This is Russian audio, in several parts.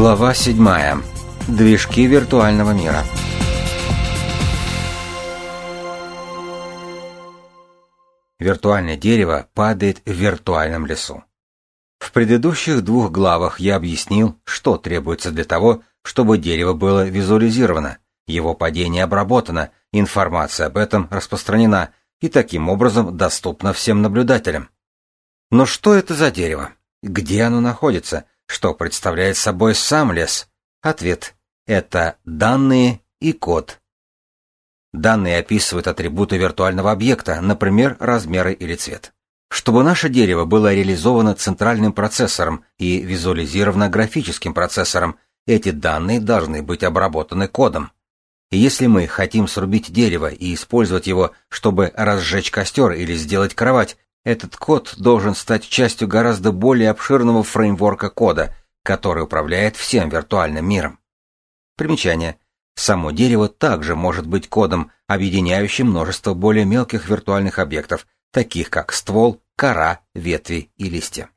Глава 7. Движки виртуального мира. Виртуальное дерево падает в виртуальном лесу. В предыдущих двух главах я объяснил, что требуется для того, чтобы дерево было визуализировано, его падение обработано, информация об этом распространена и таким образом доступна всем наблюдателям. Но что это за дерево? Где оно находится? Что представляет собой сам лес? Ответ – это данные и код. Данные описывают атрибуты виртуального объекта, например, размеры или цвет. Чтобы наше дерево было реализовано центральным процессором и визуализировано графическим процессором, эти данные должны быть обработаны кодом. И если мы хотим срубить дерево и использовать его, чтобы разжечь костер или сделать кровать, этот код должен стать частью гораздо более обширного фреймворка кода, который управляет всем виртуальным миром. Примечание. Само дерево также может быть кодом, объединяющим множество более мелких виртуальных объектов, таких как ствол, кора, ветви и листья.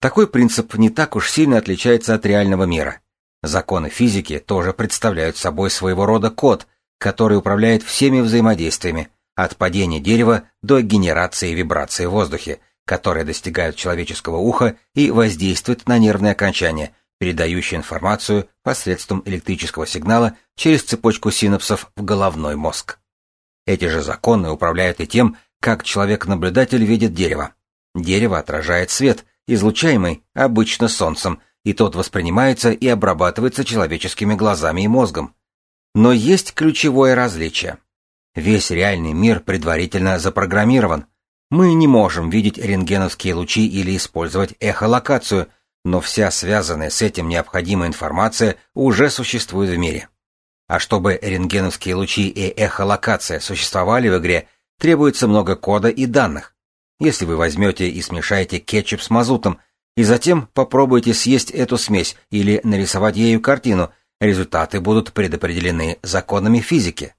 Такой принцип не так уж сильно отличается от реального мира. Законы физики тоже представляют собой своего рода код, который управляет всеми взаимодействиями, от падения дерева до генерации вибрации в воздухе, которые достигают человеческого уха и воздействуют на нервные окончания, передающие информацию посредством электрического сигнала через цепочку синапсов в головной мозг. Эти же законы управляют и тем, как человек-наблюдатель видит дерево. Дерево отражает свет, излучаемый обычно солнцем, и тот воспринимается и обрабатывается человеческими глазами и мозгом. Но есть ключевое различие. Весь реальный мир предварительно запрограммирован. Мы не можем видеть рентгеновские лучи или использовать эхолокацию, но вся связанная с этим необходимая информация уже существует в мире. А чтобы рентгеновские лучи и эхолокация существовали в игре, требуется много кода и данных. Если вы возьмете и смешаете кетчуп с мазутом, и затем попробуете съесть эту смесь или нарисовать ею картину, результаты будут предопределены законами физики.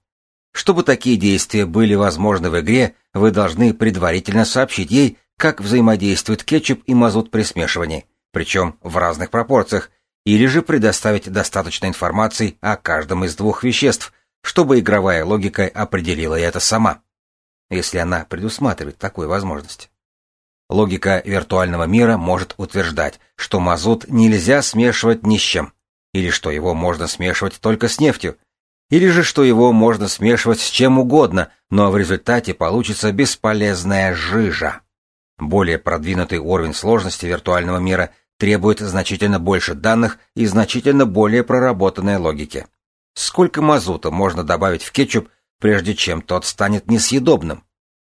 Чтобы такие действия были возможны в игре, вы должны предварительно сообщить ей, как взаимодействуют кетчуп и мазут при смешивании, причем в разных пропорциях, или же предоставить достаточно информации о каждом из двух веществ, чтобы игровая логика определила это сама, если она предусматривает такую возможность. Логика виртуального мира может утверждать, что мазут нельзя смешивать ни с чем, или что его можно смешивать только с нефтью, или же что его можно смешивать с чем угодно, но в результате получится бесполезная жижа. Более продвинутый уровень сложности виртуального мира требует значительно больше данных и значительно более проработанной логики. Сколько мазута можно добавить в кетчуп, прежде чем тот станет несъедобным?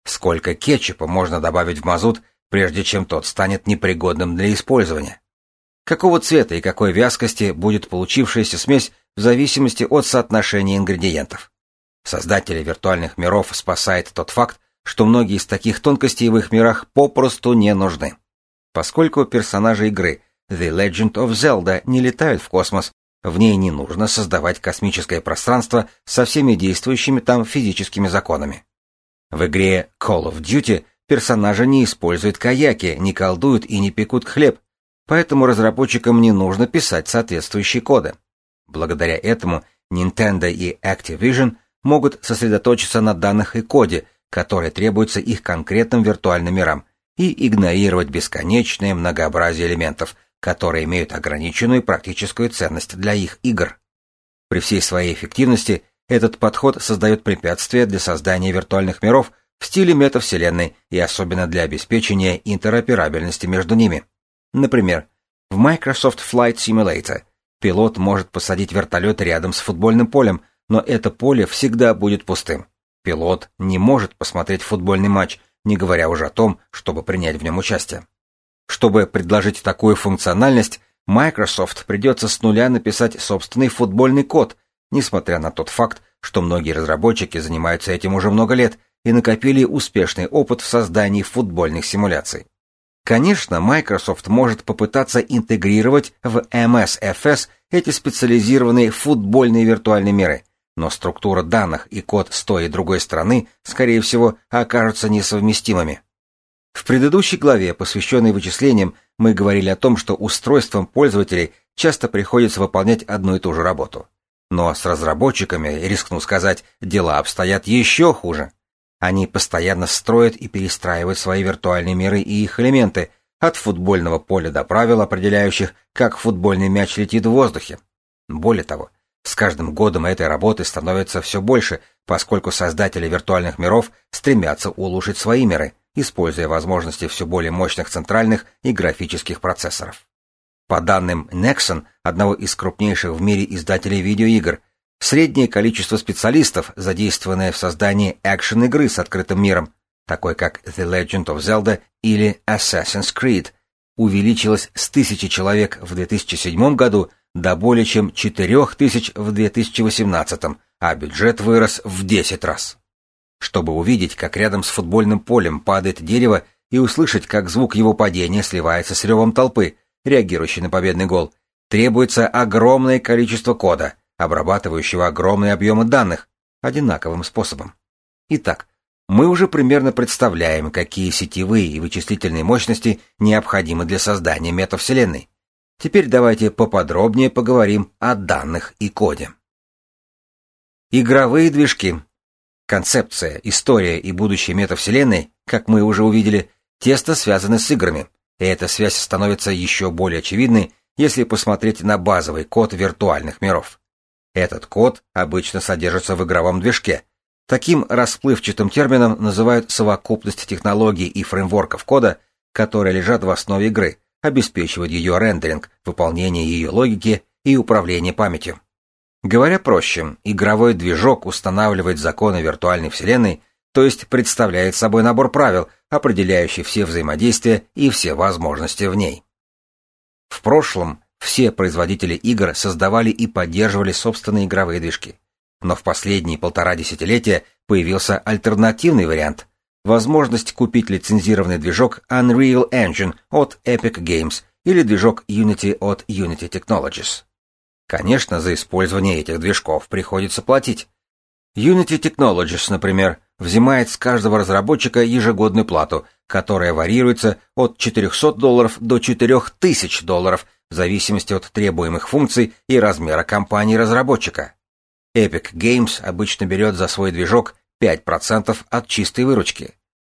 Сколько кетчупа можно добавить в мазут, прежде чем тот станет непригодным для использования? Какого цвета и какой вязкости будет получившаяся смесь в зависимости от соотношения ингредиентов. Создатели виртуальных миров спасает тот факт, что многие из таких тонкостей в их мирах попросту не нужны. Поскольку персонажи игры The Legend of Zelda не летают в космос, в ней не нужно создавать космическое пространство со всеми действующими там физическими законами. В игре Call of Duty персонажи не используют каяки, не колдуют и не пекут хлеб, поэтому разработчикам не нужно писать соответствующие коды. Благодаря этому Nintendo и Activision могут сосредоточиться на данных и коде, которые требуются их конкретным виртуальным мирам, и игнорировать бесконечное многообразие элементов, которые имеют ограниченную практическую ценность для их игр. При всей своей эффективности этот подход создает препятствия для создания виртуальных миров в стиле метавселенной и особенно для обеспечения интероперабельности между ними. Например, в Microsoft Flight Simulator Пилот может посадить вертолет рядом с футбольным полем, но это поле всегда будет пустым. Пилот не может посмотреть футбольный матч, не говоря уже о том, чтобы принять в нем участие. Чтобы предложить такую функциональность, Microsoft придется с нуля написать собственный футбольный код, несмотря на тот факт, что многие разработчики занимаются этим уже много лет и накопили успешный опыт в создании футбольных симуляций. Конечно, Microsoft может попытаться интегрировать в MSFS эти специализированные футбольные виртуальные миры, но структура данных и код с той и другой стороны, скорее всего, окажутся несовместимыми. В предыдущей главе, посвященной вычислениям, мы говорили о том, что устройствам пользователей часто приходится выполнять одну и ту же работу. Но с разработчиками, рискну сказать, дела обстоят еще хуже. Они постоянно строят и перестраивают свои виртуальные миры и их элементы, от футбольного поля до правил, определяющих, как футбольный мяч летит в воздухе. Более того, с каждым годом этой работы становится все больше, поскольку создатели виртуальных миров стремятся улучшить свои миры, используя возможности все более мощных центральных и графических процессоров. По данным Nexon, одного из крупнейших в мире издателей видеоигр, среднее количество специалистов, задействованное в создании экшен-игры с открытым миром, такой как The Legend of Zelda или Assassin's Creed, увеличилось с тысячи человек в 2007 году до более чем 4000 в 2018, а бюджет вырос в 10 раз. Чтобы увидеть, как рядом с футбольным полем падает дерево и услышать, как звук его падения сливается с ревом толпы, реагирующий на победный гол, требуется огромное количество кода, обрабатывающего огромные объемы данных, одинаковым способом. Итак, мы уже примерно представляем, какие сетевые и вычислительные мощности необходимы для создания метавселенной. Теперь давайте поподробнее поговорим о данных и коде. Игровые движки. Концепция, история и будущее метавселенной, как мы уже увидели, тесно связаны с играми, и эта связь становится еще более очевидной, если посмотреть на базовый код виртуальных миров. Этот код обычно содержится в игровом движке. Таким расплывчатым термином называют совокупность технологий и фреймворков кода, которые лежат в основе игры, обеспечивают ее рендеринг, выполнение ее логики и управление памятью. Говоря проще, игровой движок устанавливает законы виртуальной вселенной, то есть представляет собой набор правил, определяющий все взаимодействия и все возможности в ней. В прошлом все производители игр создавали и поддерживали собственные игровые движки. Но в последние полтора десятилетия появился альтернативный вариант – возможность купить лицензированный движок Unreal Engine от Epic Games или движок Unity от Unity Technologies. Конечно, за использование этих движков приходится платить. Unity Technologies, например, взимает с каждого разработчика ежегодную плату, которая варьируется от 400 долларов до 4000 долларов в зависимости от требуемых функций и размера компании-разработчика. Epic Games обычно берет за свой движок 5% от чистой выручки.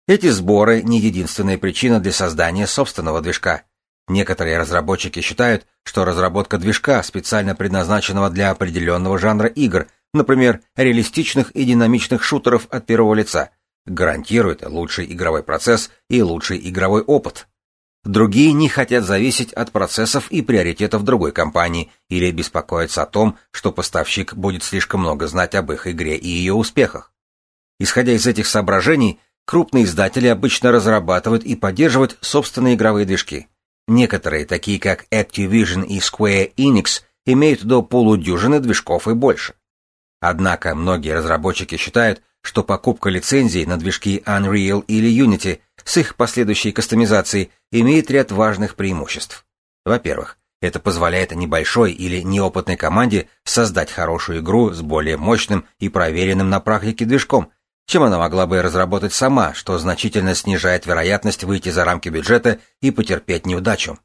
Эти сборы не единственная причина для создания собственного движка. Некоторые разработчики считают, что разработка движка, специально предназначенного для определенного жанра игр, например, реалистичных и динамичных шутеров от первого лица, гарантирует лучший игровой процесс и лучший игровой опыт. Другие не хотят зависеть от процессов и приоритетов другой компании или беспокоятся о том, что поставщик будет слишком много знать об их игре и ее успехах. Исходя из этих соображений, крупные издатели обычно разрабатывают и поддерживают собственные игровые движки. Некоторые, такие как Activision и Square Enix, имеют до полудюжины движков и больше. Однако многие разработчики считают, что покупка лицензий на движки Unreal или Unity с их последующей кастомизацией имеет ряд важных преимуществ. Во-первых, это позволяет небольшой или неопытной команде создать хорошую игру с более мощным и проверенным на практике движком, чем она могла бы разработать сама, что значительно снижает вероятность выйти за рамки бюджета и потерпеть неудачу.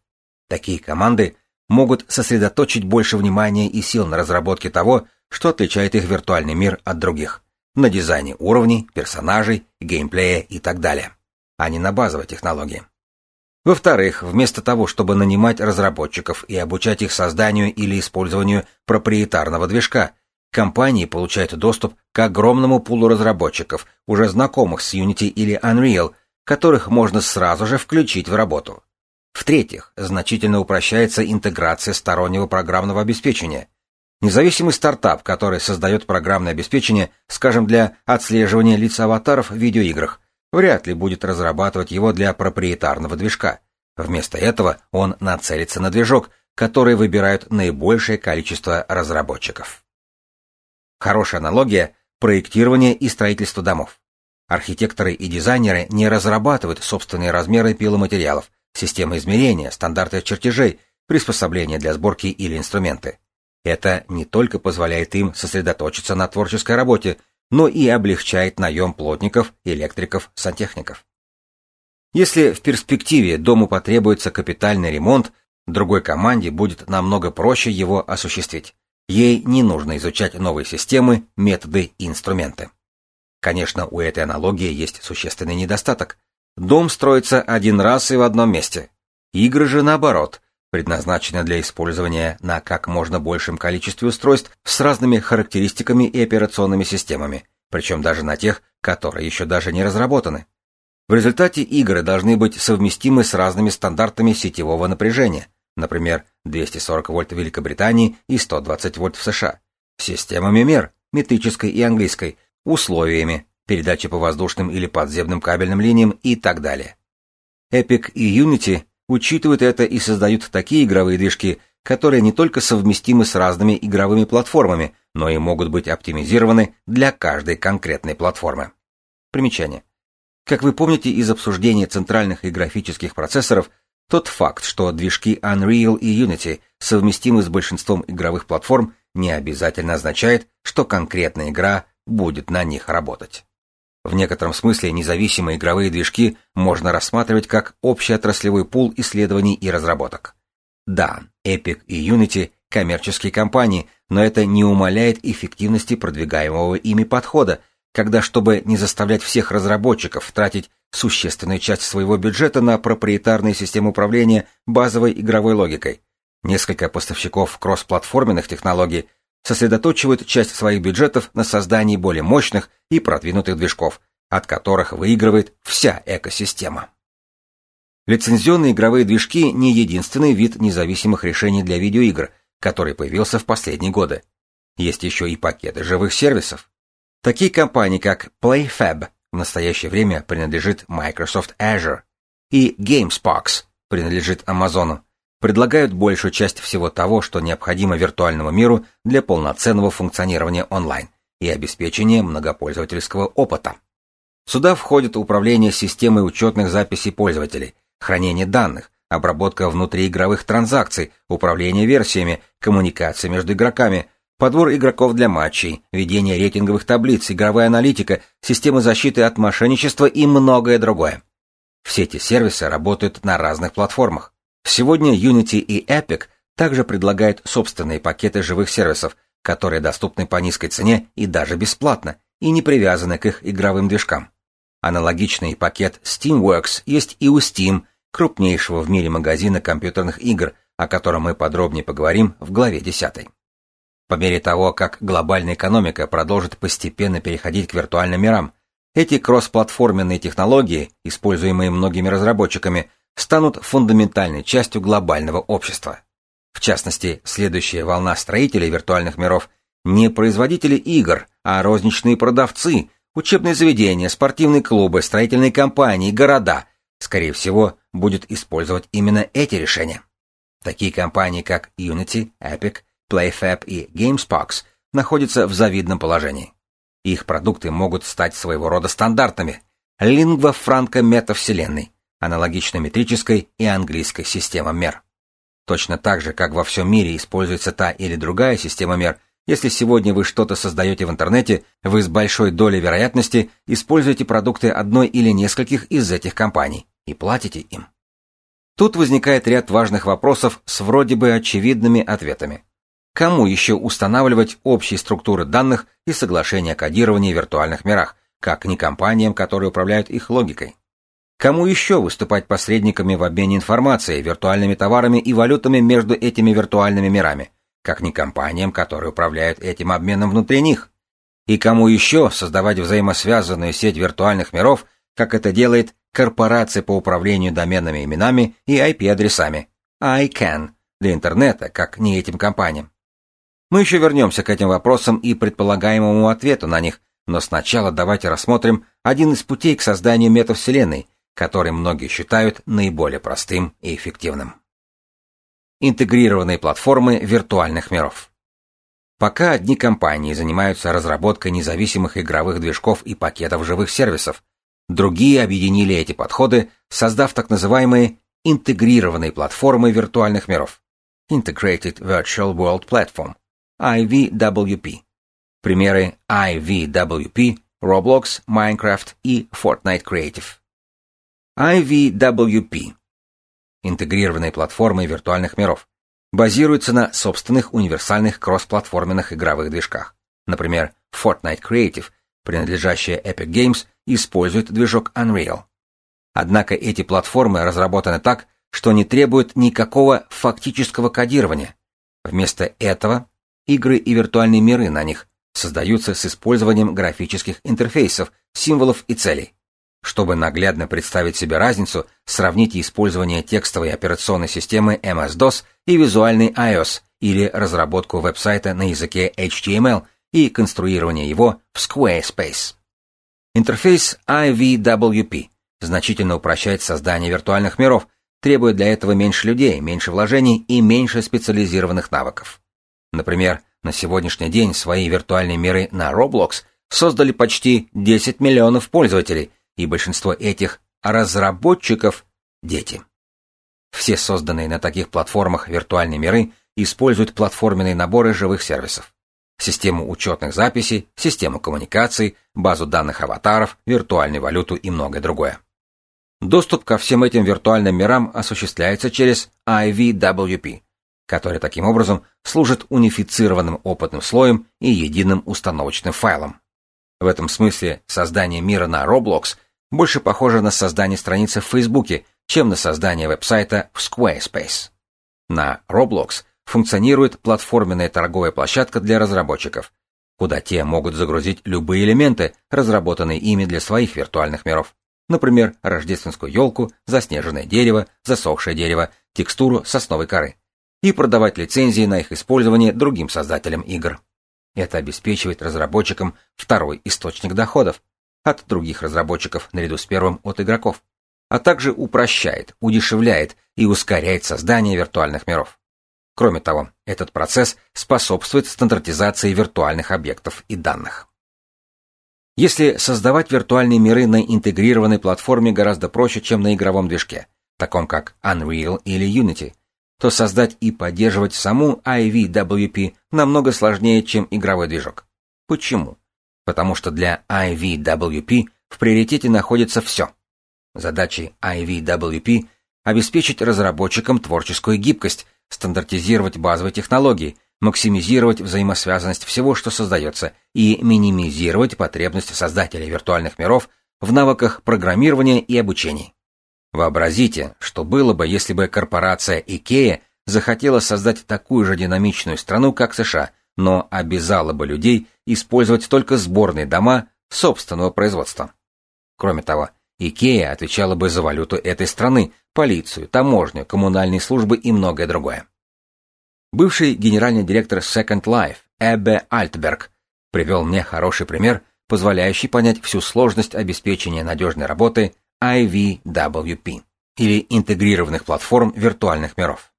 Такие команды могут сосредоточить больше внимания и сил на разработке того, что отличает их виртуальный мир от других, на дизайне уровней, персонажей, геймплея и так далее, а не на базовой технологии. Во-вторых, вместо того, чтобы нанимать разработчиков и обучать их созданию или использованию проприетарного движка, компании получают доступ к огромному пулу разработчиков, уже знакомых с Unity или Unreal, которых можно сразу же включить в работу. В-третьих, значительно упрощается интеграция стороннего программного обеспечения, Независимый стартап, который создает программное обеспечение, скажем, для отслеживания лиц аватаров в видеоиграх, вряд ли будет разрабатывать его для проприетарного движка. Вместо этого он нацелится на движок, который выбирают наибольшее количество разработчиков. Хорошая аналогия – проектирование и строительство домов. Архитекторы и дизайнеры не разрабатывают собственные размеры пиломатериалов, системы измерения, стандарты чертежей, приспособления для сборки или инструменты. Это не только позволяет им сосредоточиться на творческой работе, но и облегчает наем плотников, электриков, сантехников. Если в перспективе дому потребуется капитальный ремонт, Другой команде будет намного проще его осуществить. Ей не нужно изучать новые системы, методы и инструменты. Конечно, у этой аналогии есть существенный недостаток. Дом строится один раз и в одном месте. Игры же наоборот, предназначены для использования на как можно большем количестве устройств с разными характеристиками и операционными системами, причем даже на тех, которые еще даже не разработаны. В результате игры должны быть совместимы с разными стандартами сетевого напряжения, например, 240 вольт в Великобритании и 120 вольт в США, системами мер, метрической и английской, условиями, передачи по воздушным или подземным кабельным линиям и так далее. Epic и Unity учитывают это и создают такие игровые движки, которые не только совместимы с разными игровыми платформами, но и могут быть оптимизированы для каждой конкретной платформы. Примечание. Как вы помните из обсуждения центральных и графических процессоров, тот факт, что движки Unreal и Unity совместимы с большинством игровых платформ, не обязательно означает, что конкретная игра будет на них работать. В некотором смысле независимые игровые движки можно рассматривать как общий отраслевой пул исследований и разработок. Да, Epic и Unity – коммерческие компании, но это не умаляет эффективности продвигаемого ими подхода, когда, чтобы не заставлять всех разработчиков тратить существенную часть своего бюджета на проприетарные системы управления базовой игровой логикой, несколько поставщиков кроссплатформенных технологий сосредоточивают часть своих бюджетов на создании более мощных и продвинутых движков, от которых выигрывает вся экосистема. Лицензионные игровые движки не единственный вид независимых решений для видеоигр, который появился в последние годы. Есть еще и пакеты живых сервисов. Такие компании, как PlayFab в настоящее время принадлежит Microsoft Azure и GamesPox принадлежит Амазону, предлагают большую часть всего того, что необходимо виртуальному миру для полноценного функционирования онлайн и обеспечения многопользовательского опыта. Сюда входит управление системой учетных записей пользователей, хранение данных, обработка внутриигровых транзакций, управление версиями, коммуникация между игроками, подбор игроков для матчей, ведение рейтинговых таблиц, игровая аналитика, система защиты от мошенничества и многое другое. Все эти сервисы работают на разных платформах. Сегодня Unity и Epic также предлагают собственные пакеты живых сервисов, которые доступны по низкой цене и даже бесплатно, и не привязаны к их игровым движкам. Аналогичный пакет Steamworks есть и у Steam, крупнейшего в мире магазина компьютерных игр, о котором мы подробнее поговорим в главе 10. По мере того, как глобальная экономика продолжит постепенно переходить к виртуальным мирам, эти кроссплатформенные технологии, используемые многими разработчиками, станут фундаментальной частью глобального общества. В частности, следующая волна строителей виртуальных миров не производители игр, а розничные продавцы, учебные заведения, спортивные клубы, строительные компании, города, скорее всего, будет использовать именно эти решения. Такие компании, как Unity, Epic, PlayFab и GamesPox находятся в завидном положении. Их продукты могут стать своего рода стандартами, лингва франко метавселенной, аналогично метрической и английской системам мер. Точно так же, как во всем мире используется та или другая система мер, если сегодня вы что-то создаете в интернете, вы с большой долей вероятности используете продукты одной или нескольких из этих компаний и платите им. Тут возникает ряд важных вопросов с вроде бы очевидными ответами. Кому еще устанавливать общие структуры данных и соглашения о кодировании в виртуальных мирах, как не компаниям, которые управляют их логикой? Кому еще выступать посредниками в обмене информацией, виртуальными товарами и валютами между этими виртуальными мирами, как не компаниям, которые управляют этим обменом внутри них? И кому еще создавать взаимосвязанную сеть виртуальных миров, как это делает корпорация по управлению доменными именами и IP-адресами, ICANN, для интернета, как не этим компаниям? Мы еще вернемся к этим вопросам и предполагаемому ответу на них, но сначала давайте рассмотрим один из путей к созданию метавселенной, который многие считают наиболее простым и эффективным. Интегрированные платформы виртуальных миров. Пока одни компании занимаются разработкой независимых игровых движков и пакетов живых сервисов, другие объединили эти подходы, создав так называемые интегрированные платформы виртуальных миров Integrated Virtual World Platform, IVWP. Примеры IVWP, Roblox, Minecraft и Fortnite Creative. IVWP. интегрированные платформы виртуальных миров, базируются на собственных универсальных кроссплатформенных игровых движках. Например, Fortnite Creative, принадлежащая Epic Games, использует движок Unreal. Однако эти платформы разработаны так, что не требуют никакого фактического кодирования. Вместо этого игры и виртуальные миры на них создаются с использованием графических интерфейсов, символов и целей. Чтобы наглядно представить себе разницу, сравните использование текстовой операционной системы MS-DOS и визуальный iOS или разработку веб-сайта на языке HTML и конструирование его в Squarespace. Интерфейс IVWP значительно упрощает создание виртуальных миров, требуя для этого меньше людей, меньше вложений и меньше специализированных навыков. Например, на сегодняшний день свои виртуальные миры на Roblox создали почти 10 миллионов пользователей – и большинство этих разработчиков – дети. Все созданные на таких платформах виртуальные миры используют платформенные наборы живых сервисов. Систему учетных записей, систему коммуникаций, базу данных аватаров, виртуальную валюту и многое другое. Доступ ко всем этим виртуальным мирам осуществляется через IVWP, который таким образом служит унифицированным опытным слоем и единым установочным файлом. В этом смысле создание мира на Roblox больше похоже на создание страницы в Фейсбуке, чем на создание веб-сайта в Squarespace. На Roblox функционирует платформенная торговая площадка для разработчиков, куда те могут загрузить любые элементы, разработанные ими для своих виртуальных миров. Например, рождественскую елку, заснеженное дерево, засохшее дерево, текстуру сосновой коры. И продавать лицензии на их использование другим создателям игр. Это обеспечивает разработчикам второй источник доходов от других разработчиков наряду с первым от игроков, а также упрощает, удешевляет и ускоряет создание виртуальных миров. Кроме того, этот процесс способствует стандартизации виртуальных объектов и данных. Если создавать виртуальные миры на интегрированной платформе гораздо проще, чем на игровом движке, таком как Unreal или Unity, то создать и поддерживать саму IVWP намного сложнее, чем игровой движок. Почему? Потому что для IVWP в приоритете находится все. Задачей IVWP – обеспечить разработчикам творческую гибкость, стандартизировать базовые технологии, максимизировать взаимосвязанность всего, что создается, и минимизировать потребность создателей виртуальных миров в навыках программирования и обучения. Вообразите, что было бы, если бы корпорация IKEA захотела создать такую же динамичную страну, как США, но обязала бы людей использовать только сборные дома собственного производства. Кроме того, IKEA отвечала бы за валюту этой страны, полицию, таможню, коммунальные службы и многое другое. Бывший генеральный директор Second Life Эббе Альтберг привел мне хороший пример, позволяющий понять всю сложность обеспечения надежной работы IVWP или интегрированных платформ виртуальных миров.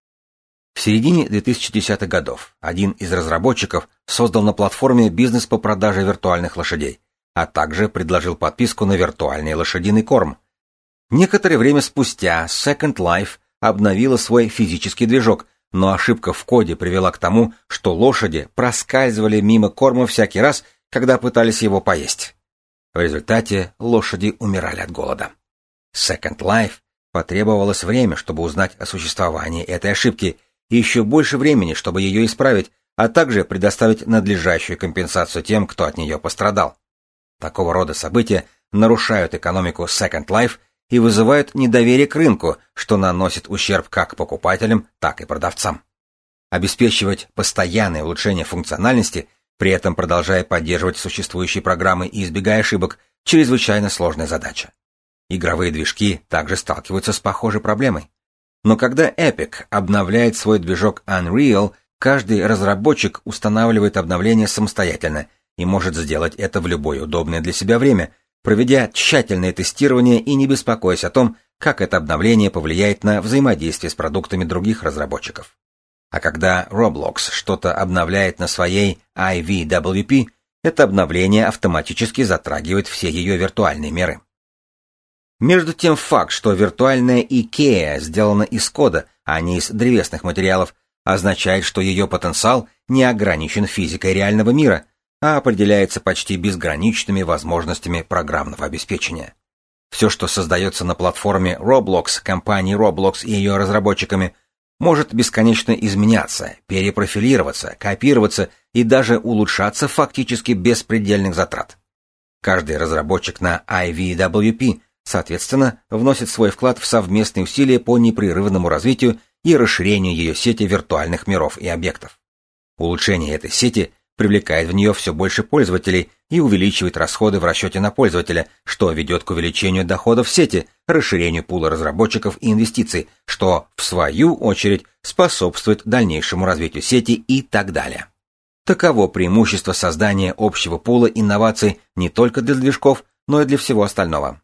В середине 2010-х годов один из разработчиков создал на платформе бизнес по продаже виртуальных лошадей, а также предложил подписку на виртуальный лошадиный корм. Некоторое время спустя Second Life обновила свой физический движок, но ошибка в коде привела к тому, что лошади проскальзывали мимо корма всякий раз, когда пытались его поесть. В результате лошади умирали от голода. Second Life потребовалось время, чтобы узнать о существовании этой ошибки, и еще больше времени, чтобы ее исправить, а также предоставить надлежащую компенсацию тем, кто от нее пострадал. Такого рода события нарушают экономику Second Life и вызывают недоверие к рынку, что наносит ущерб как покупателям, так и продавцам. Обеспечивать постоянное улучшение функциональности, при этом продолжая поддерживать существующие программы и избегая ошибок, чрезвычайно сложная задача. Игровые движки также сталкиваются с похожей проблемой. Но когда Epic обновляет свой движок Unreal, каждый разработчик устанавливает обновление самостоятельно и может сделать это в любое удобное для себя время, проведя тщательное тестирование и не беспокоясь о том, как это обновление повлияет на взаимодействие с продуктами других разработчиков. А когда Roblox что-то обновляет на своей IVWP, это обновление автоматически затрагивает все ее виртуальные меры. Между тем факт, что виртуальная IKEA сделана из кода, а не из древесных материалов, означает, что ее потенциал не ограничен физикой реального мира, а определяется почти безграничными возможностями программного обеспечения. Все, что создается на платформе Roblox, компании Roblox и ее разработчиками, может бесконечно изменяться, перепрофилироваться, копироваться и даже улучшаться фактически без предельных затрат. Каждый разработчик на IVWP, соответственно, вносит свой вклад в совместные усилия по непрерывному развитию и расширению ее сети виртуальных миров и объектов. Улучшение этой сети привлекает в нее все больше пользователей и увеличивает расходы в расчете на пользователя, что ведет к увеличению доходов сети, расширению пула разработчиков и инвестиций, что, в свою очередь, способствует дальнейшему развитию сети и так далее. Таково преимущество создания общего пула инноваций не только для движков, но и для всего остального.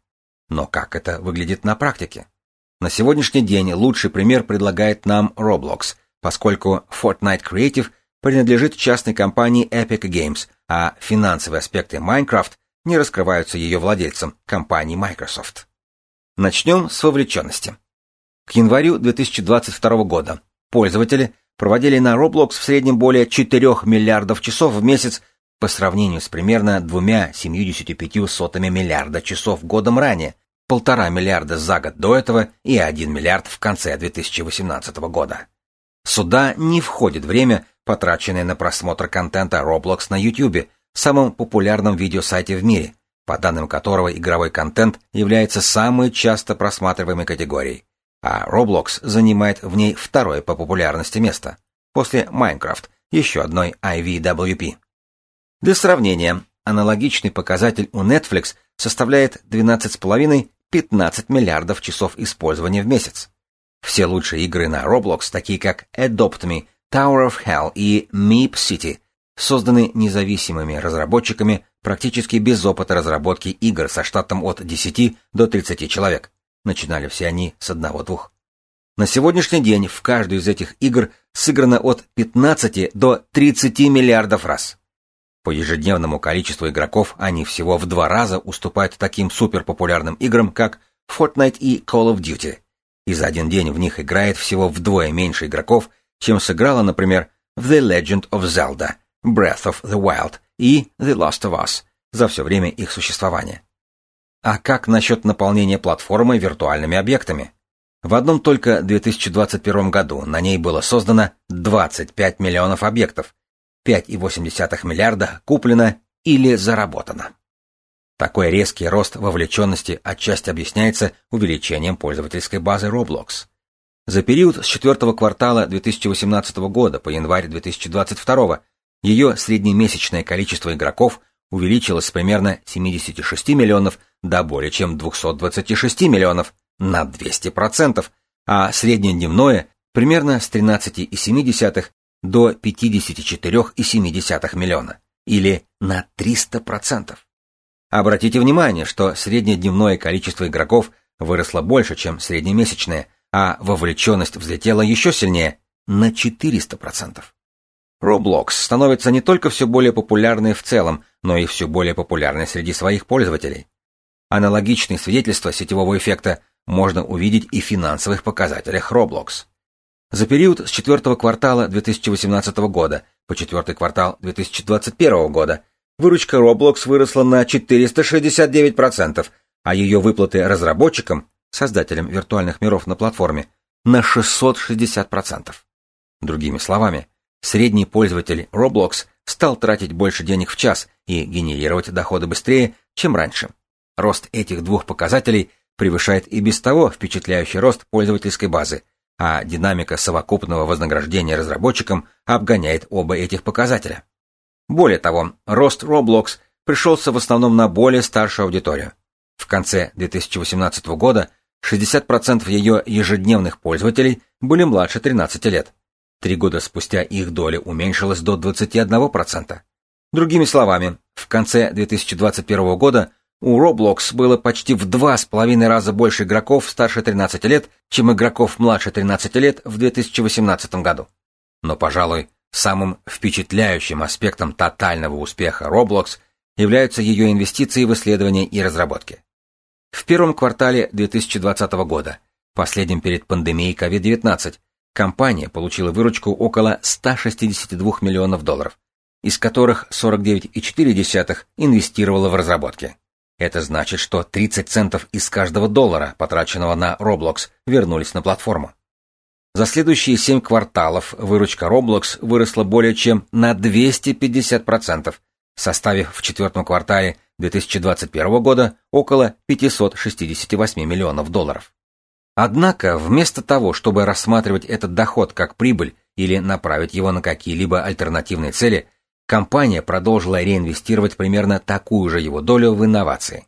Но как это выглядит на практике? На сегодняшний день лучший пример предлагает нам Roblox, поскольку Fortnite Creative принадлежит частной компании Epic Games, а финансовые аспекты Minecraft не раскрываются ее владельцам, компании Microsoft. Начнем с вовлеченности. К январю 2022 года пользователи проводили на Roblox в среднем более 4 миллиардов часов в месяц по сравнению с примерно 2,75 миллиарда часов годом ранее, полтора миллиарда за год до этого и 1 миллиард в конце 2018 года. Сюда не входит время, потраченное на просмотр контента Roblox на YouTube, самом популярном видеосайте в мире, по данным которого игровой контент является самой часто просматриваемой категорией а Roblox занимает в ней второе по популярности место, после Minecraft, еще одной IVWP. Для сравнения, аналогичный показатель у Netflix составляет 12,5-15 миллиардов часов использования в месяц. Все лучшие игры на Roblox, такие как Adopt Me, Tower of Hell и Meep City, созданы независимыми разработчиками практически без опыта разработки игр со штатом от 10 до 30 человек. Начинали все они с одного-двух. На сегодняшний день в каждую из этих игр сыграно от 15 до 30 миллиардов раз. По ежедневному количеству игроков они всего в два раза уступают таким суперпопулярным играм, как Fortnite и Call of Duty. И за один день в них играет всего вдвое меньше игроков, чем сыграло, например, в The Legend of Zelda, Breath of the Wild и The Last of Us за все время их существования. А как насчет наполнения платформы виртуальными объектами? В одном только 2021 году на ней было создано 25 миллионов объектов, 5,8 миллиарда куплено или заработано. Такой резкий рост вовлеченности отчасти объясняется увеличением пользовательской базы Roblox. За период с четвертого квартала 2018 года по январь 2022 ее среднемесячное количество игроков увеличилось с примерно 76 миллионов до более чем 226 миллионов на 200%, а среднедневное примерно с 13,7 до 54,7 миллиона, или на 300%. Обратите внимание, что среднедневное количество игроков выросло больше, чем среднемесячное, а вовлеченность взлетела еще сильнее, на 400%. Roblox становится не только все более популярной в целом, но и все более популярной среди своих пользователей. Аналогичные свидетельства сетевого эффекта можно увидеть и в финансовых показателях Roblox. За период с четвертого квартала 2018 года по четвертый квартал 2021 года выручка Roblox выросла на 469%, а ее выплаты разработчикам, создателям виртуальных миров на платформе, на 660%. Другими словами, средний пользователь Roblox стал тратить больше денег в час и генерировать доходы быстрее, чем раньше. Рост этих двух показателей превышает и без того впечатляющий рост пользовательской базы, а динамика совокупного вознаграждения разработчикам обгоняет оба этих показателя. Более того, рост Roblox пришелся в основном на более старшую аудиторию. В конце 2018 года 60% ее ежедневных пользователей были младше 13 лет. Три года спустя их доля уменьшилась до 21%. Другими словами, в конце 2021 года у Roblox было почти в два с половиной раза больше игроков старше 13 лет, чем игроков младше 13 лет в 2018 году. Но, пожалуй, самым впечатляющим аспектом тотального успеха Roblox являются ее инвестиции в исследования и разработки. В первом квартале 2020 года, последнем перед пандемией COVID-19, компания получила выручку около 162 миллионов долларов, из которых 49,4 инвестировала в разработки. Это значит, что 30 центов из каждого доллара, потраченного на Roblox, вернулись на платформу. За следующие 7 кварталов выручка Roblox выросла более чем на 250%, составив в четвертом квартале 2021 года около 568 миллионов долларов. Однако, вместо того, чтобы рассматривать этот доход как прибыль или направить его на какие-либо альтернативные цели, компания продолжила реинвестировать примерно такую же его долю в инновации.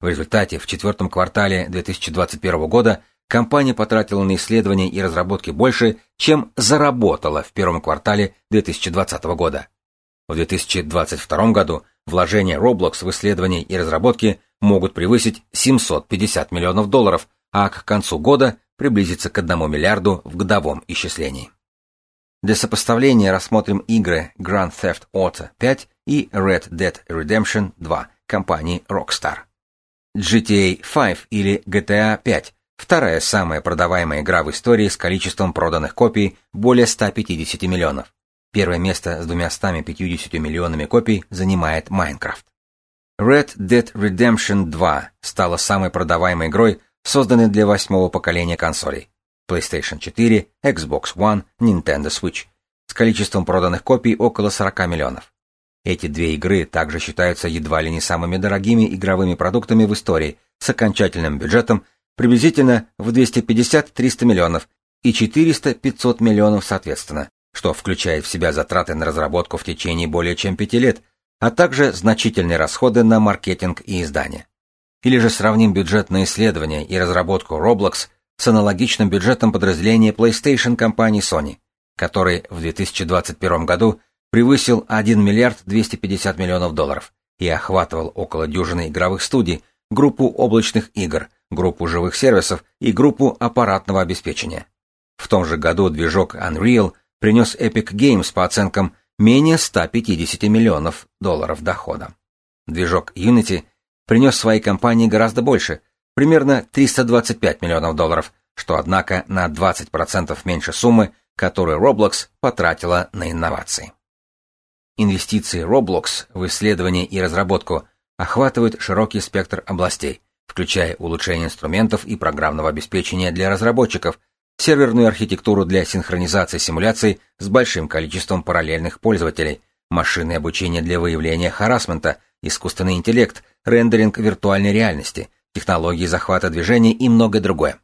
В результате в четвертом квартале 2021 года компания потратила на исследования и разработки больше, чем заработала в первом квартале 2020 года. В 2022 году вложения Roblox в исследования и разработки могут превысить 750 миллионов долларов, а к концу года приблизиться к 1 миллиарду в годовом исчислении. Для сопоставления рассмотрим игры Grand Theft Auto 5 и Red Dead Redemption 2 компании Rockstar. GTA 5 или GTA 5 – вторая самая продаваемая игра в истории с количеством проданных копий более 150 миллионов. Первое место с 250 миллионами копий занимает Minecraft. Red Dead Redemption 2 стала самой продаваемой игрой, созданной для восьмого поколения консолей PlayStation 4, Xbox One, Nintendo Switch, с количеством проданных копий около 40 миллионов. Эти две игры также считаются едва ли не самыми дорогими игровыми продуктами в истории, с окончательным бюджетом приблизительно в 250-300 миллионов и 400-500 миллионов соответственно, что включает в себя затраты на разработку в течение более чем пяти лет, а также значительные расходы на маркетинг и издание. Или же сравним бюджет на исследование и разработку Roblox с аналогичным бюджетом подразделения PlayStation компании Sony, который в 2021 году превысил 1 миллиард 250 миллионов долларов и охватывал около дюжины игровых студий, группу облачных игр, группу живых сервисов и группу аппаратного обеспечения. В том же году движок Unreal принес Epic Games по оценкам менее 150 миллионов долларов дохода. Движок Unity принес своей компании гораздо больше, примерно 325 миллионов долларов, что, однако, на 20% меньше суммы, которую Roblox потратила на инновации. Инвестиции Roblox в исследование и разработку охватывают широкий спектр областей, включая улучшение инструментов и программного обеспечения для разработчиков, серверную архитектуру для синхронизации симуляций с большим количеством параллельных пользователей, машинное обучение для выявления харасмента, искусственный интеллект, рендеринг виртуальной реальности, технологии захвата движения и многое другое.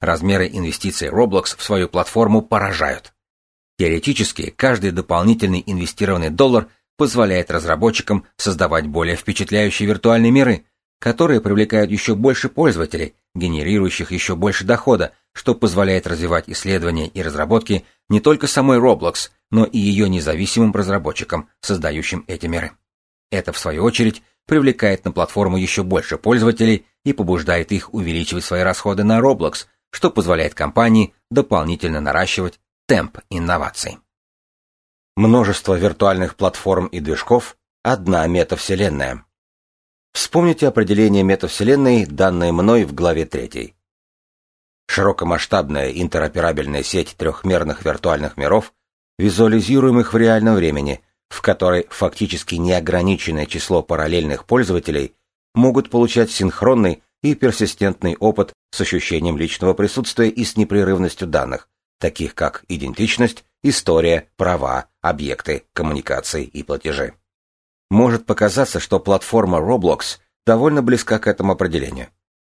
Размеры инвестиций Roblox в свою платформу поражают. Теоретически, каждый дополнительный инвестированный доллар позволяет разработчикам создавать более впечатляющие виртуальные миры, которые привлекают еще больше пользователей, генерирующих еще больше дохода, что позволяет развивать исследования и разработки не только самой Roblox, но и ее независимым разработчикам, создающим эти миры. Это, в свою очередь, привлекает на платформу еще больше пользователей и побуждает их увеличивать свои расходы на Roblox, что позволяет компании дополнительно наращивать темп инноваций. Множество виртуальных платформ и движков – одна метавселенная. Вспомните определение метавселенной, данное мной в главе 3. Широкомасштабная интероперабельная сеть трехмерных виртуальных миров, визуализируемых в реальном времени, в которой фактически неограниченное число параллельных пользователей могут получать синхронный и персистентный опыт с ощущением личного присутствия и с непрерывностью данных, таких как идентичность, история, права, объекты, коммуникации и платежи. Может показаться, что платформа Roblox довольно близка к этому определению.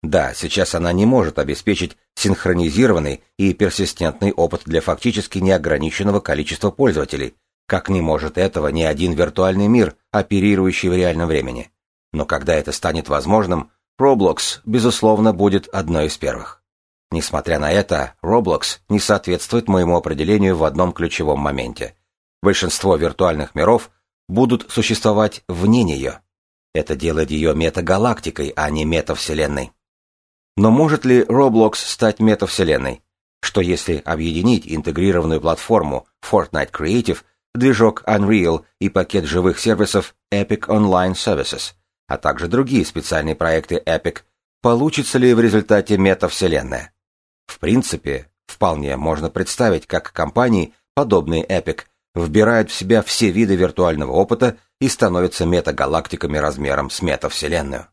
Да, сейчас она не может обеспечить синхронизированный и персистентный опыт для фактически неограниченного количества пользователей, как не может этого ни один виртуальный мир, оперирующий в реальном времени. Но когда это станет возможным, Roblox, безусловно, будет одной из первых. Несмотря на это, Roblox не соответствует моему определению в одном ключевом моменте. Большинство виртуальных миров будут существовать вне нее. Это делает ее метагалактикой, а не метавселенной. Но может ли Roblox стать метавселенной? Что если объединить интегрированную платформу Fortnite Creative, движок Unreal и пакет живых сервисов Epic Online Services, а также другие специальные проекты Epic, получится ли в результате метавселенная? В принципе, вполне можно представить, как компании, подобные Epic, вбирают в себя все виды виртуального опыта и становятся метагалактиками размером с метавселенную.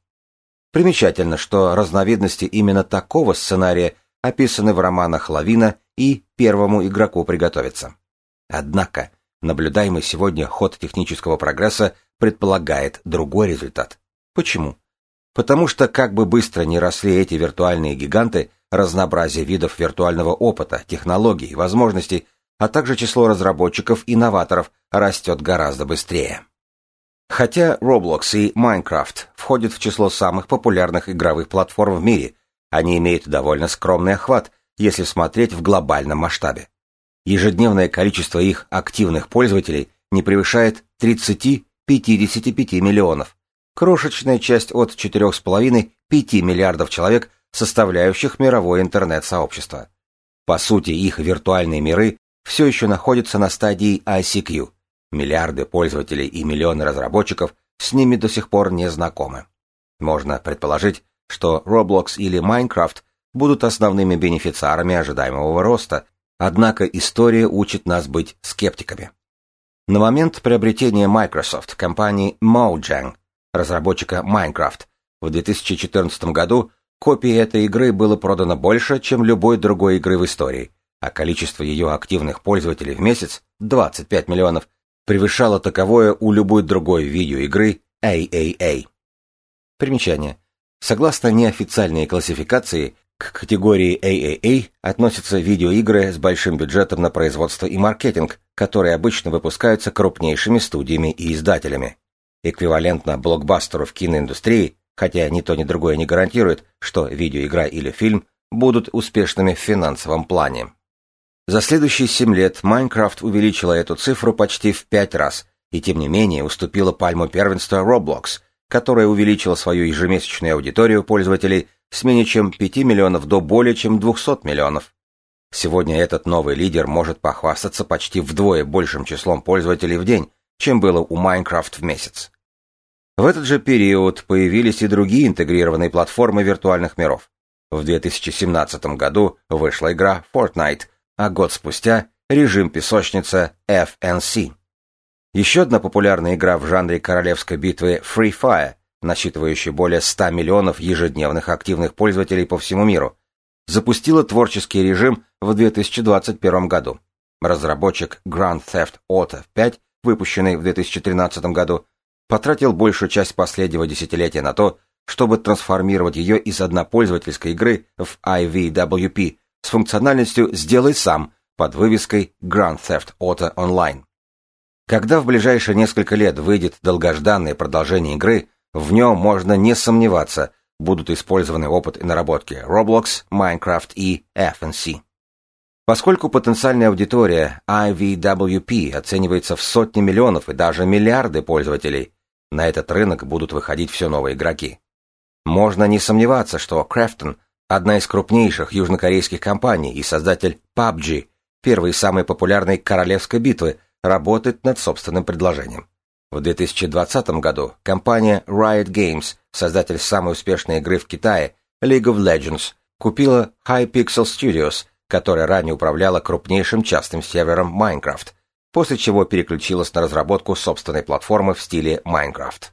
Примечательно, что разновидности именно такого сценария описаны в романах Лавина и «Первому игроку приготовиться». Однако, наблюдаемый сегодня ход технического прогресса предполагает другой результат. Почему? Потому что как бы быстро ни росли эти виртуальные гиганты, разнообразие видов виртуального опыта, технологий, возможностей, а также число разработчиков и новаторов растет гораздо быстрее. Хотя Roblox и Minecraft входят в число самых популярных игровых платформ в мире, они имеют довольно скромный охват, если смотреть в глобальном масштабе. Ежедневное количество их активных пользователей не превышает 30-55 миллионов. Крошечная часть от 4,5-5 миллиардов человек, составляющих мировое интернет-сообщество. По сути, их виртуальные миры все еще находятся на стадии ICQ, Миллиарды пользователей и миллионы разработчиков с ними до сих пор не знакомы. Можно предположить, что Roblox или Minecraft будут основными бенефициарами ожидаемого роста, однако история учит нас быть скептиками. На момент приобретения Microsoft компании Mojang, разработчика Minecraft, в 2014 году копий этой игры было продано больше, чем любой другой игры в истории, а количество ее активных пользователей в месяц, 25 миллионов, превышало таковое у любой другой видеоигры AAA. Примечание. Согласно неофициальной классификации, к категории AAA относятся видеоигры с большим бюджетом на производство и маркетинг, которые обычно выпускаются крупнейшими студиями и издателями. Эквивалентно блокбастеру в киноиндустрии, хотя ни то ни другое не гарантирует, что видеоигра или фильм будут успешными в финансовом плане. За следующие семь лет Майнкрафт увеличила эту цифру почти в пять раз, и тем не менее уступила пальму первенства Roblox, которая увеличила свою ежемесячную аудиторию пользователей с менее чем 5 миллионов до более чем 200 миллионов. Сегодня этот новый лидер может похвастаться почти вдвое большим числом пользователей в день, чем было у Minecraft в месяц. В этот же период появились и другие интегрированные платформы виртуальных миров. В 2017 году вышла игра Fortnite, а год спустя режим песочница FNC. Еще одна популярная игра в жанре королевской битвы Free Fire, насчитывающая более 100 миллионов ежедневных активных пользователей по всему миру, запустила творческий режим в 2021 году. Разработчик Grand Theft Auto 5, выпущенный в 2013 году, потратил большую часть последнего десятилетия на то, чтобы трансформировать ее из однопользовательской игры в IVWP с функциональностью «Сделай сам» под вывеской Grand Theft Auto Online. Когда в ближайшие несколько лет выйдет долгожданное продолжение игры, в нем можно не сомневаться, будут использованы опыт и наработки Roblox, Minecraft и FNC. Поскольку потенциальная аудитория IVWP оценивается в сотни миллионов и даже миллиарды пользователей, на этот рынок будут выходить все новые игроки. Можно не сомневаться, что Крефтон одна из крупнейших южнокорейских компаний и создатель PUBG, первой и самой популярной королевской битвы, работает над собственным предложением. В 2020 году компания Riot Games, создатель самой успешной игры в Китае, League of Legends, купила Hypixel Studios, которая ранее управляла крупнейшим частным сервером Minecraft, после чего переключилась на разработку собственной платформы в стиле Minecraft.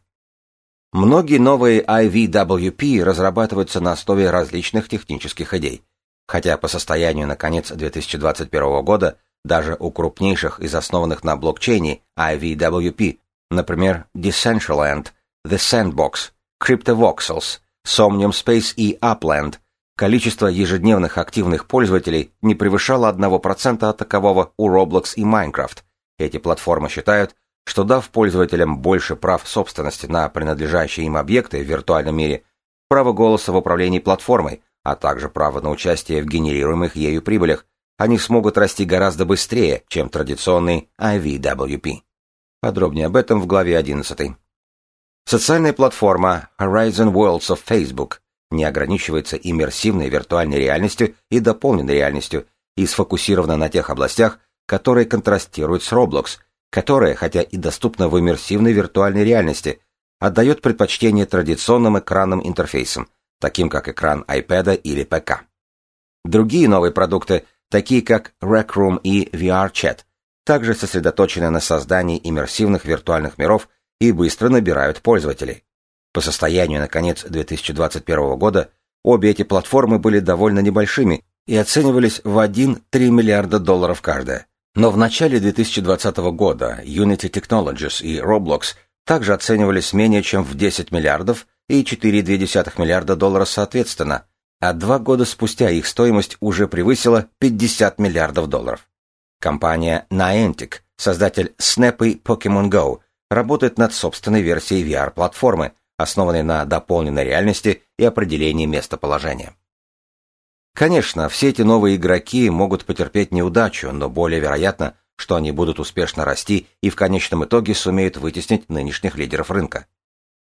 Многие новые IVWP разрабатываются на основе различных технических идей, хотя по состоянию на конец 2021 года даже у крупнейших из основанных на блокчейне IVWP, например, Decentraland, The Sandbox, CryptoVoxels, Somnium Space и Upland, количество ежедневных активных пользователей не превышало 1% от такового у Roblox и Minecraft. Эти платформы считают, что дав пользователям больше прав собственности на принадлежащие им объекты в виртуальном мире, право голоса в управлении платформой, а также право на участие в генерируемых ею прибылях, они смогут расти гораздо быстрее, чем традиционный IVWP. Подробнее об этом в главе 11. Социальная платформа Horizon Worlds of Facebook не ограничивается иммерсивной виртуальной реальностью и дополненной реальностью и сфокусирована на тех областях, которые контрастируют с Roblox – которая, хотя и доступна в иммерсивной виртуальной реальности, отдает предпочтение традиционным экранным интерфейсам, таким как экран iPad или ПК. Другие новые продукты, такие как Rec Room и VR Chat, также сосредоточены на создании иммерсивных виртуальных миров и быстро набирают пользователей. По состоянию на конец 2021 года обе эти платформы были довольно небольшими и оценивались в 1-3 миллиарда долларов каждая. Но в начале 2020 года Unity Technologies и Roblox также оценивались менее чем в 10 миллиардов и 4,2 миллиарда долларов соответственно, а два года спустя их стоимость уже превысила 50 миллиардов долларов. Компания Niantic, создатель Snap и Pokemon Go, работает над собственной версией VR-платформы, основанной на дополненной реальности и определении местоположения. Конечно, все эти новые игроки могут потерпеть неудачу, но более вероятно, что они будут успешно расти и в конечном итоге сумеют вытеснить нынешних лидеров рынка.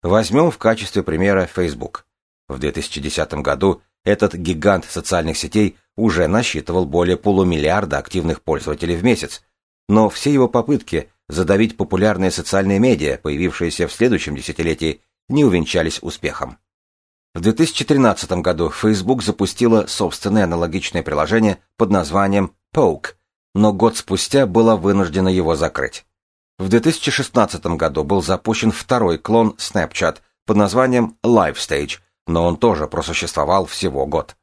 Возьмем в качестве примера Facebook. В 2010 году этот гигант социальных сетей уже насчитывал более полумиллиарда активных пользователей в месяц, но все его попытки задавить популярные социальные медиа, появившиеся в следующем десятилетии, не увенчались успехом. В 2013 году Facebook запустила собственное аналогичное приложение под названием Poke, но год спустя была вынуждена его закрыть. В 2016 году был запущен второй клон Snapchat под названием LiveStage, но он тоже просуществовал всего год.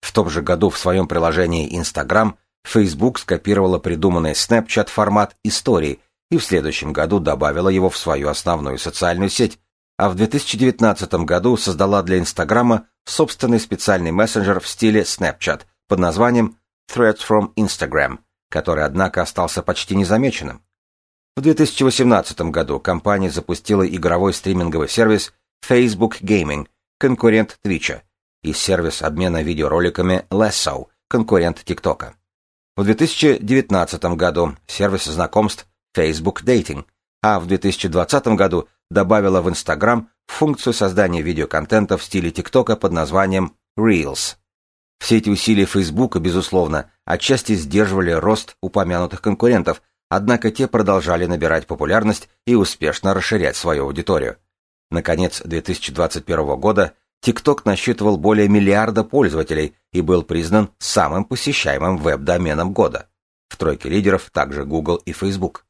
В том же году в своем приложении Instagram Facebook скопировала придуманный Snapchat формат истории и в следующем году добавила его в свою основную социальную сеть, а в 2019 году создала для Инстаграма собственный специальный мессенджер в стиле Snapchat под названием Threads from Instagram, который, однако, остался почти незамеченным. В 2018 году компания запустила игровой стриминговый сервис Facebook Gaming, конкурент Twitch, и сервис обмена видеороликами Lasso, конкурент TikTok. В 2019 году сервис знакомств Facebook Dating, а в 2020 году добавила в Instagram функцию создания видеоконтента в стиле ТикТока под названием Reels. Все эти усилия Facebook, безусловно, отчасти сдерживали рост упомянутых конкурентов, однако те продолжали набирать популярность и успешно расширять свою аудиторию. Наконец 2021 года TikTok насчитывал более миллиарда пользователей и был признан самым посещаемым веб-доменом года. В тройке лидеров также Google и Facebook.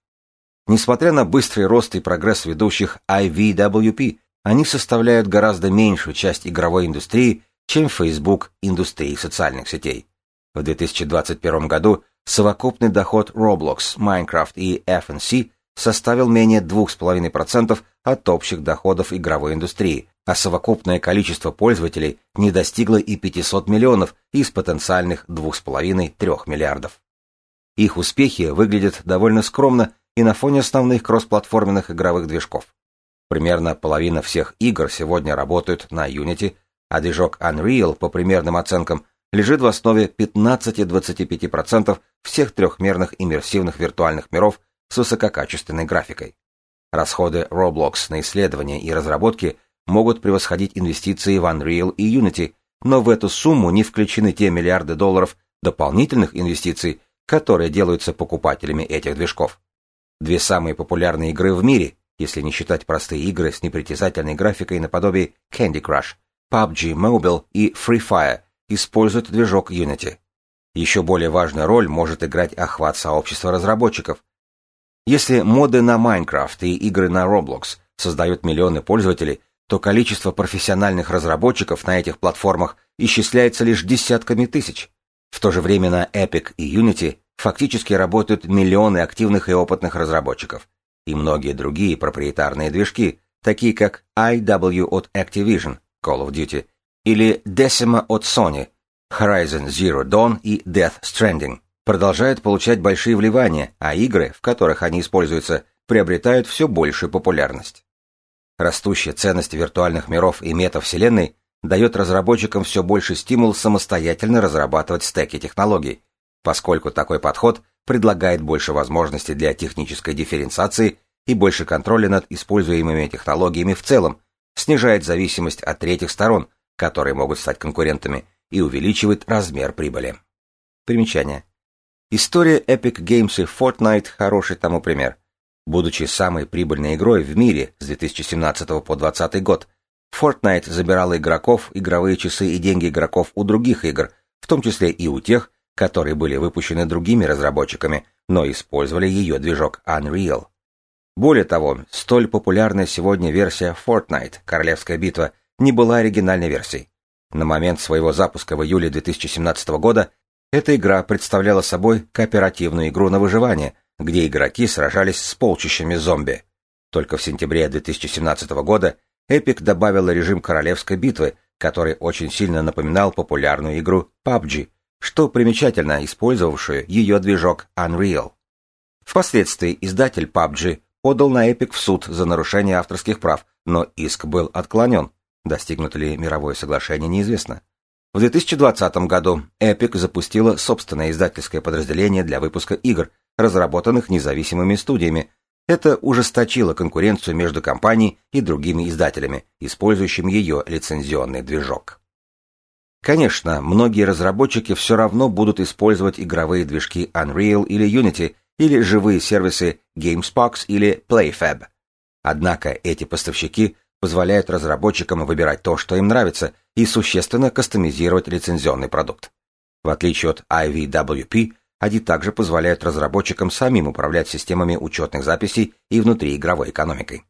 Несмотря на быстрый рост и прогресс ведущих IVWP, они составляют гораздо меньшую часть игровой индустрии, чем Facebook индустрии социальных сетей. В 2021 году совокупный доход Roblox, Minecraft и FNC составил менее 2,5% от общих доходов игровой индустрии, а совокупное количество пользователей не достигло и 500 миллионов из потенциальных 2,5-3 миллиардов. Их успехи выглядят довольно скромно и на фоне основных кроссплатформенных игровых движков. Примерно половина всех игр сегодня работают на Unity, а движок Unreal, по примерным оценкам, лежит в основе 15-25% всех трехмерных иммерсивных виртуальных миров с высококачественной графикой. Расходы Roblox на исследования и разработки могут превосходить инвестиции в Unreal и Unity, но в эту сумму не включены те миллиарды долларов дополнительных инвестиций, которые делаются покупателями этих движков. Две самые популярные игры в мире, если не считать простые игры с непритязательной графикой наподобие Candy Crush, PUBG Mobile и Free Fire, используют движок Unity. Еще более важную роль может играть охват сообщества разработчиков. Если моды на Minecraft и игры на Roblox создают миллионы пользователей, то количество профессиональных разработчиков на этих платформах исчисляется лишь десятками тысяч. В то же время на Epic и Unity фактически работают миллионы активных и опытных разработчиков, и многие другие проприетарные движки, такие как IW от Activision, Call of Duty, или Decima от Sony, Horizon Zero Dawn и Death Stranding, продолжают получать большие вливания, а игры, в которых они используются, приобретают все большую популярность. Растущая ценность виртуальных миров и метавселенной дает разработчикам все больше стимул самостоятельно разрабатывать стеки технологий, поскольку такой подход предлагает больше возможностей для технической дифференциации и больше контроля над используемыми технологиями в целом, снижает зависимость от третьих сторон, которые могут стать конкурентами, и увеличивает размер прибыли. Примечание. История Epic Games и Fortnite – хороший тому пример. Будучи самой прибыльной игрой в мире с 2017 по 2020 год, Fortnite забирала игроков, игровые часы и деньги игроков у других игр, в том числе и у тех, которые были выпущены другими разработчиками, но использовали ее движок Unreal. Более того, столь популярная сегодня версия Fortnite «Королевская битва» не была оригинальной версией. На момент своего запуска в июле 2017 года эта игра представляла собой кооперативную игру на выживание, где игроки сражались с полчищами зомби. Только в сентябре 2017 года Epic добавила режим королевской битвы, который очень сильно напоминал популярную игру PUBG, что примечательно использовавшую ее движок Unreal. Впоследствии издатель PUBG подал на Epic в суд за нарушение авторских прав, но иск был отклонен. Достигнуто ли мировое соглашение, неизвестно. В 2020 году Epic запустила собственное издательское подразделение для выпуска игр, разработанных независимыми студиями. Это ужесточило конкуренцию между компанией и другими издателями, использующими ее лицензионный движок. Конечно, многие разработчики все равно будут использовать игровые движки Unreal или Unity или живые сервисы GamesBox или PlayFab. Однако эти поставщики позволяют разработчикам выбирать то, что им нравится, и существенно кастомизировать лицензионный продукт. В отличие от IVWP, они также позволяют разработчикам самим управлять системами учетных записей и внутриигровой экономикой.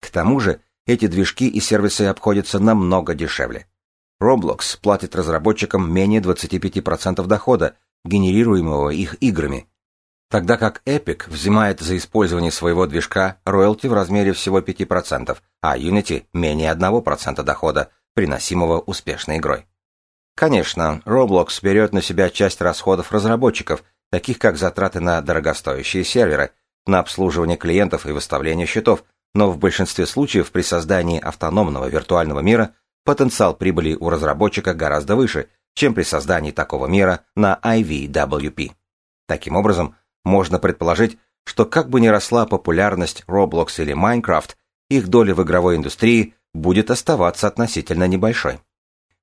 К тому же, эти движки и сервисы обходятся намного дешевле. Roblox платит разработчикам менее 25% дохода, генерируемого их играми, тогда как Epic взимает за использование своего движка роялти в размере всего 5%, а Unity менее 1% дохода, приносимого успешной игрой. Конечно, Roblox берет на себя часть расходов разработчиков, таких как затраты на дорогостоящие серверы, на обслуживание клиентов и выставление счетов, но в большинстве случаев при создании автономного виртуального мира потенциал прибыли у разработчика гораздо выше, чем при создании такого мира на IVWP. Таким образом, можно предположить, что как бы ни росла популярность Roblox или Minecraft, их доля в игровой индустрии будет оставаться относительно небольшой.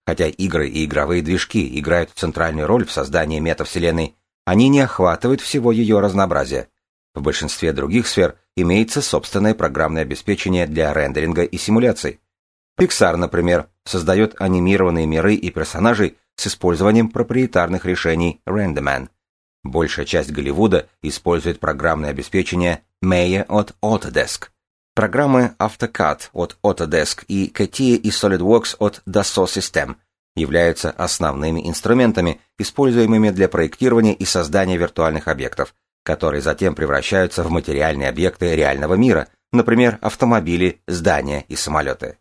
Хотя игры и игровые движки играют центральную роль в создании метавселенной, они не охватывают всего ее разнообразия. В большинстве других сфер имеется собственное программное обеспечение для рендеринга и симуляций. Pixar, например, создает анимированные миры и персонажей с использованием проприетарных решений RenderMan. Большая часть Голливуда использует программное обеспечение Maya от Autodesk. Программы AutoCAD от Autodesk и CATIA и SolidWorks от Dassault System являются основными инструментами, используемыми для проектирования и создания виртуальных объектов, которые затем превращаются в материальные объекты реального мира, например, автомобили, здания и самолеты.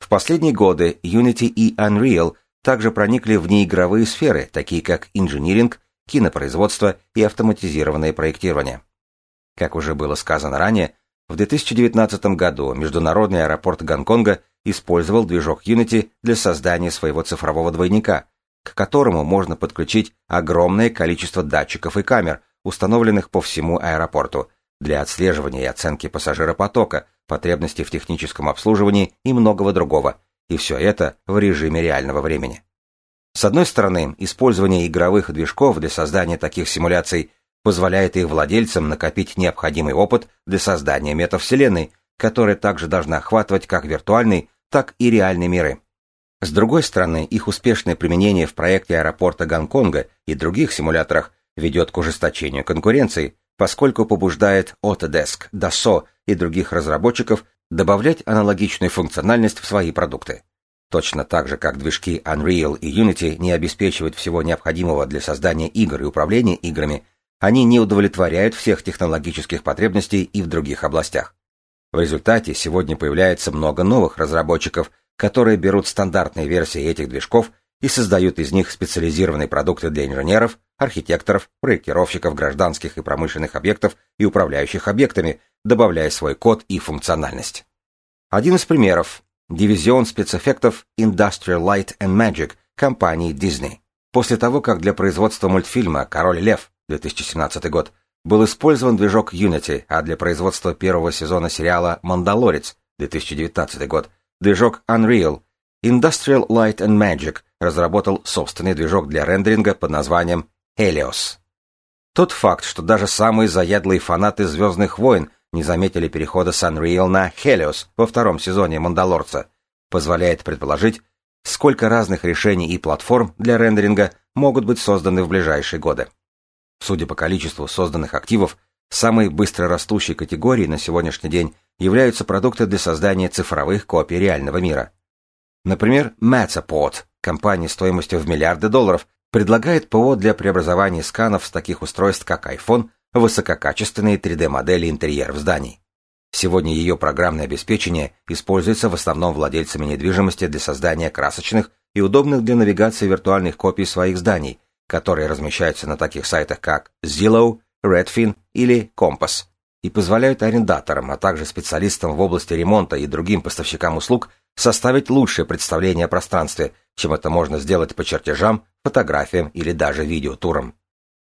В последние годы Unity и Unreal также проникли в неигровые сферы, такие как инжиниринг, кинопроизводство и автоматизированное проектирование. Как уже было сказано ранее, в 2019 году Международный аэропорт Гонконга использовал движок Unity для создания своего цифрового двойника, к которому можно подключить огромное количество датчиков и камер, установленных по всему аэропорту, для отслеживания и оценки пассажиропотока, потребностей в техническом обслуживании и многого другого, и все это в режиме реального времени. С одной стороны, использование игровых движков для создания таких симуляций позволяет их владельцам накопить необходимый опыт для создания метавселенной, которая также должна охватывать как виртуальный, так и реальные миры. С другой стороны, их успешное применение в проекте аэропорта Гонконга и других симуляторах ведет к ужесточению конкуренции, поскольку побуждает Autodesk, Dassault и других разработчиков добавлять аналогичную функциональность в свои продукты. Точно так же, как движки Unreal и Unity не обеспечивают всего необходимого для создания игр и управления играми, они не удовлетворяют всех технологических потребностей и в других областях. В результате сегодня появляется много новых разработчиков, которые берут стандартные версии этих движков и создают из них специализированные продукты для инженеров, архитекторов, проектировщиков гражданских и промышленных объектов и управляющих объектами, добавляя свой код и функциональность. Один из примеров дивизион спецэффектов Industrial Light and Magic компании Disney. После того, как для производства мультфильма «Король лев» 2017 год был использован движок Unity, а для производства первого сезона сериала «Мандалорец» 2019 год движок Unreal, Industrial Light and Magic разработал собственный движок для рендеринга под названием Helios. Тот факт, что даже самые заядлые фанаты «Звездных войн» не заметили перехода с Unreal на Helios во втором сезоне «Мандалорца», позволяет предположить, сколько разных решений и платформ для рендеринга могут быть созданы в ближайшие годы. Судя по количеству созданных активов, Самой быстрорастущей категорией на сегодняшний день являются продукты для создания цифровых копий реального мира. Например, Matterport, компания стоимостью в миллиарды долларов, предлагает ПО для преобразования сканов с таких устройств, как iPhone, высококачественные 3D-модели интерьеров зданий. Сегодня ее программное обеспечение используется в основном владельцами недвижимости для создания красочных и удобных для навигации виртуальных копий своих зданий, которые размещаются на таких сайтах, как Zillow, Redfin или Compass, и позволяют арендаторам, а также специалистам в области ремонта и другим поставщикам услуг составить лучшее представление о пространстве, чем это можно сделать по чертежам, фотографиям или даже видеотурам.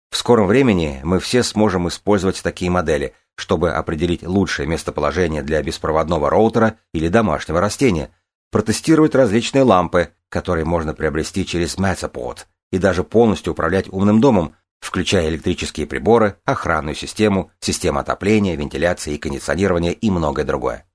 В скором времени мы все сможем использовать такие модели, чтобы определить лучшее местоположение для беспроводного роутера или домашнего растения, протестировать различные лампы, которые можно приобрести через Matterport, и даже полностью управлять умным домом, включая электрические приборы, охранную систему, систему отопления, вентиляции и кондиционирования и многое другое.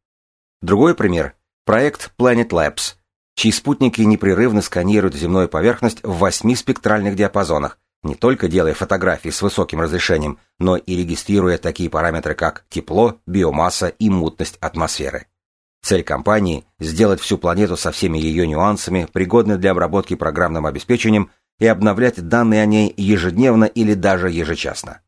Другой пример – проект Planet Labs, чьи спутники непрерывно сканируют земную поверхность в восьми спектральных диапазонах, не только делая фотографии с высоким разрешением, но и регистрируя такие параметры, как тепло, биомасса и мутность атмосферы. Цель компании – сделать всю планету со всеми ее нюансами, пригодной для обработки программным обеспечением и обновлять данные о ней ежедневно или даже ежечасно.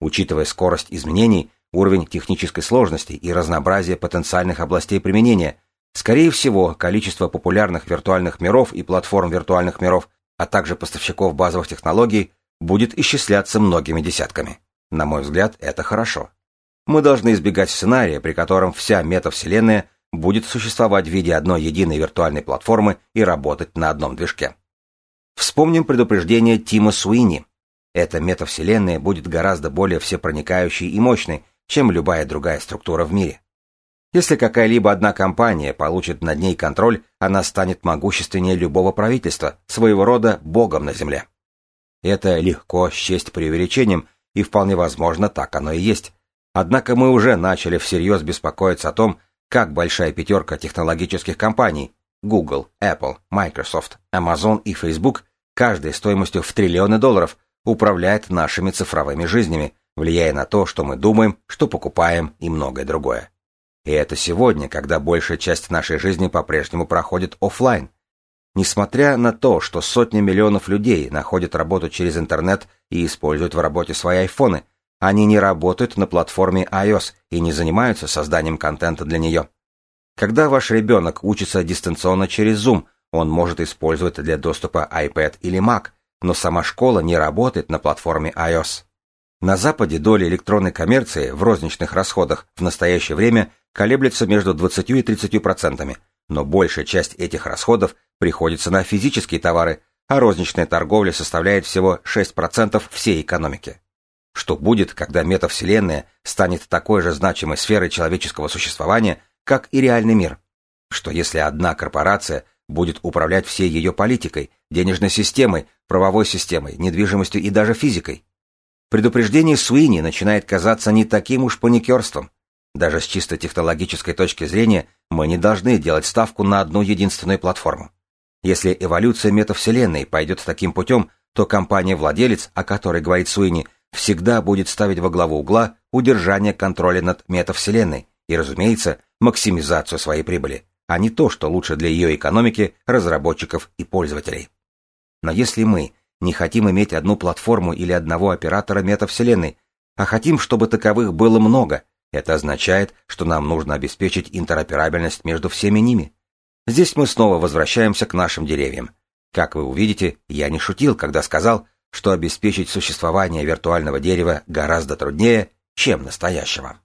Учитывая скорость изменений, уровень технической сложности и разнообразие потенциальных областей применения, скорее всего, количество популярных виртуальных миров и платформ виртуальных миров, а также поставщиков базовых технологий будет исчисляться многими десятками. На мой взгляд, это хорошо. Мы должны избегать сценария, при котором вся метавселенная будет существовать в виде одной единой виртуальной платформы и работать на одном движке. Вспомним предупреждение Тима Суини. Эта метавселенная будет гораздо более всепроникающей и мощной, чем любая другая структура в мире. Если какая-либо одна компания получит над ней контроль, она станет могущественнее любого правительства, своего рода богом на Земле. Это легко счесть преувеличением, и вполне возможно, так оно и есть. Однако мы уже начали всерьез беспокоиться о том, как большая пятерка технологических компаний Google, Apple, Microsoft, Amazon и Facebook, каждая стоимостью в триллионы долларов, управляет нашими цифровыми жизнями, влияя на то, что мы думаем, что покупаем и многое другое. И это сегодня, когда большая часть нашей жизни по-прежнему проходит офлайн. Несмотря на то, что сотни миллионов людей находят работу через интернет и используют в работе свои айфоны, они не работают на платформе iOS и не занимаются созданием контента для нее. Когда ваш ребенок учится дистанционно через Zoom, он может использовать для доступа iPad или Mac, но сама школа не работает на платформе iOS. На Западе доля электронной коммерции в розничных расходах в настоящее время колеблется между 20 и 30 процентами, но большая часть этих расходов приходится на физические товары, а розничная торговля составляет всего 6% всей экономики. Что будет, когда метавселенная станет такой же значимой сферой человеческого существования, как и реальный мир? Что если одна корпорация будет управлять всей ее политикой, денежной системой, правовой системой, недвижимостью и даже физикой? Предупреждение Суини начинает казаться не таким уж паникерством. Даже с чисто технологической точки зрения мы не должны делать ставку на одну единственную платформу. Если эволюция метавселенной пойдет таким путем, то компания-владелец, о которой говорит Суини, всегда будет ставить во главу угла удержание контроля над метавселенной и, разумеется, максимизацию своей прибыли, а не то, что лучше для ее экономики, разработчиков и пользователей. Но если мы не хотим иметь одну платформу или одного оператора метавселенной, а хотим, чтобы таковых было много, это означает, что нам нужно обеспечить интероперабельность между всеми ними. Здесь мы снова возвращаемся к нашим деревьям. Как вы увидите, я не шутил, когда сказал, что обеспечить существование виртуального дерева гораздо труднее, чем настоящего.